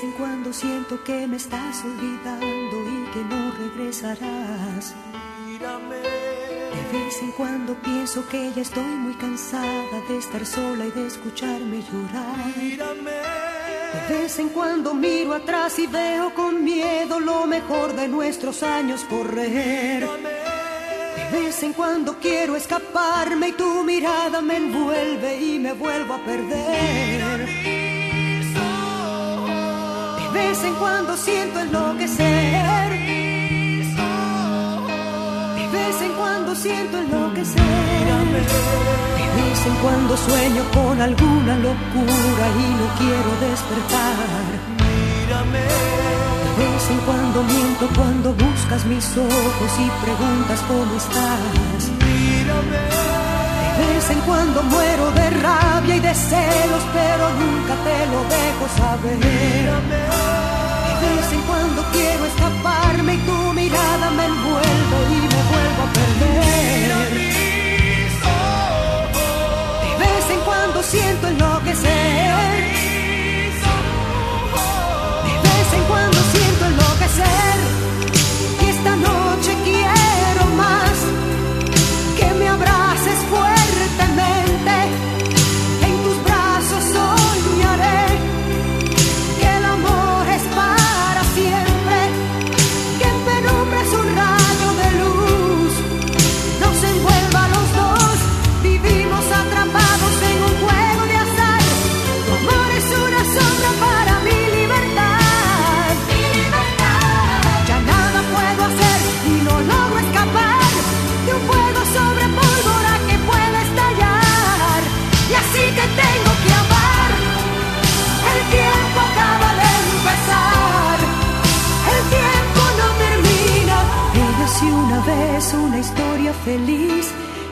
vez en cuando siento que me estás olvidando y que no regresarás. Mírame. De vez en cuando pienso que ya estoy muy cansada de estar sola y de escucharme llorar. Mírame. De vez en cuando miro atrás y veo con miedo lo mejor de nuestros años correr. De vez en cuando quiero escaparme y tu mirada me envuelve y me vuelvo a perder. De vez en cuando siento enloquecer. De vez en cuando siento enloquecer. De vez en cuando sueño con alguna locura y no quiero despertar. De vez en cuando miento cuando buscas mis ojos y preguntas cómo estás. Mírame. Vez en cuando muero de rabia y de celos, pero nunca te lo dejo saber. De vez en cuando quiero escaparme y tu mirada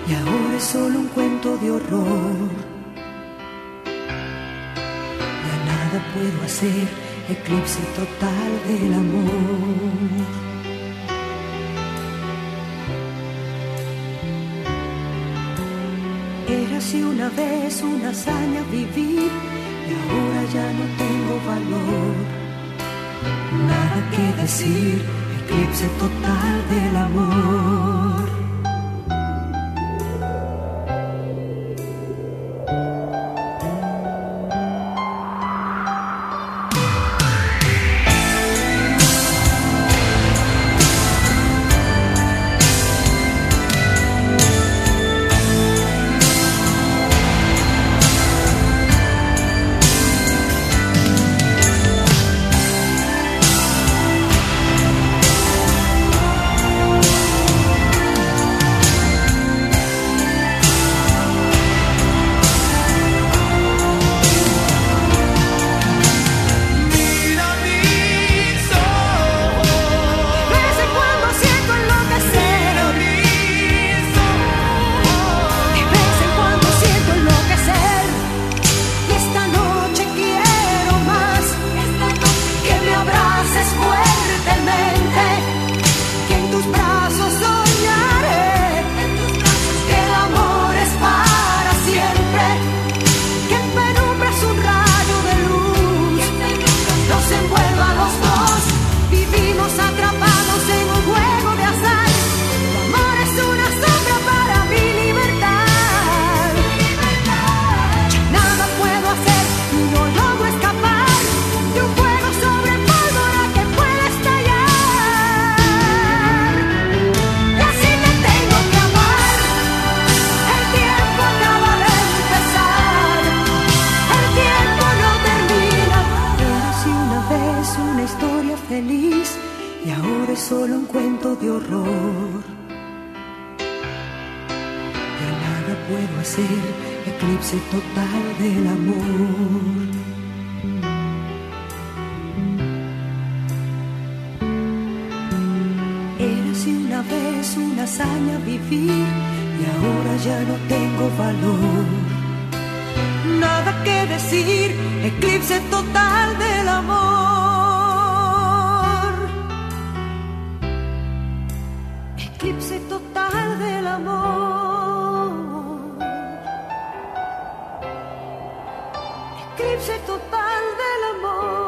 y ahora es solo un cuento de horror. Ya nada puedo hacer, eclipse total del amor. Era así una vez una hazaña vivir y ahora ya no tengo valor. Nada que decir, eclipse total del amor. Y ahora es solo un cuento de horror. Ya nada puedo hacer, eclipse total del amor. Era así una vez una hazaña vivir y ahora ya no tengo valor. Nada que decir, eclipse total del amor. amor. Eclipse total del amor.